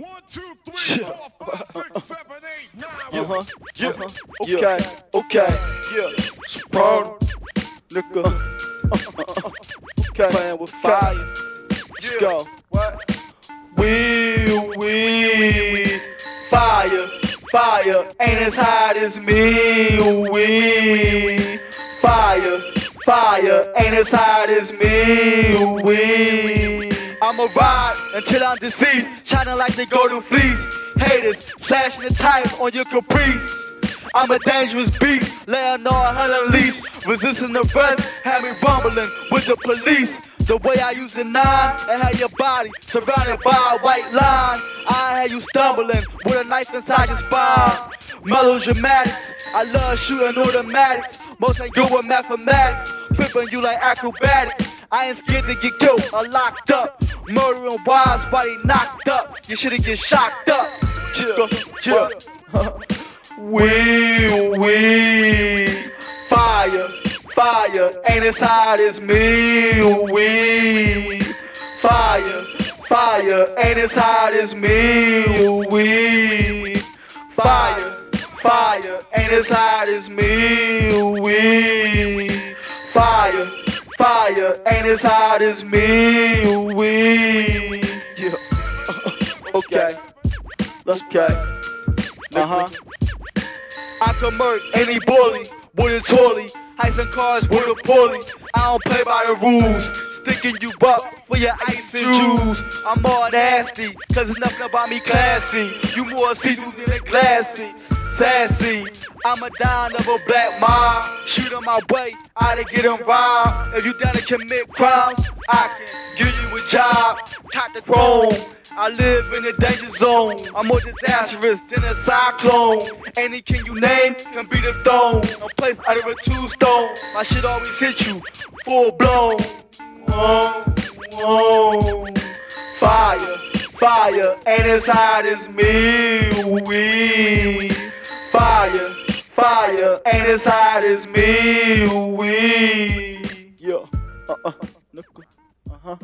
One, two, three, four, five, six, seven, eight, nine. Uh huh. Yeah. Uh-huh. Yeah. Okay. Okay. Yeah. Spawn. Nigga. okay. Playing with fire. Let's Yeah. go. What? We, we, fire, fire, ain't as hot as me. We, fire, fire, ain't as hot as me. We, I'ma ride until I'm deceased, shining like the golden fleece. Haters slashing the tires on your caprice. I'm a dangerous beast, laying on hell unleashed. Resisting the rest, have me rumbling with the police. The way I use the nine and have your body surrounded by a white line. I had you stumbling with a knife inside your spine. Melodramatics, I love shooting automatics. Most ain't good with mathematics, flipping you like acrobatics. I ain't scared to get killed or locked up. Murdering wives, body knocked up. You should've get shocked up. Chill, chill. We, we, fire, fire, ain't as hot as me. We, fire, fire, ain't as hot as me. We, fire, fire, ain't as hot as me. We, fire, fire, ain't as hot as me. We, yeah. okay, let's go. Uh huh. I can murk any bully with a toilet. Heisting cars with a pulley. I don't play by the rules. Sticking you up for your ice and juice. I'm more nasty, cause it's nothing about me classy. You more see-through than a glassy. Sassy, I'm a dime of a black mob. Shoot on my way, I to get him robbed. If you down to commit crimes, I can give you a job. Top the chrome. I live in a danger zone. I'm more disastrous than a cyclone. Any king you name can be the throne. I'm placed out of a two stone. My shit always hit you full blown. Whoa, whoa. Fire, fire, and as hot as me. We, fire, ain't as hot as me. We, yeah, uh uh, uh huh.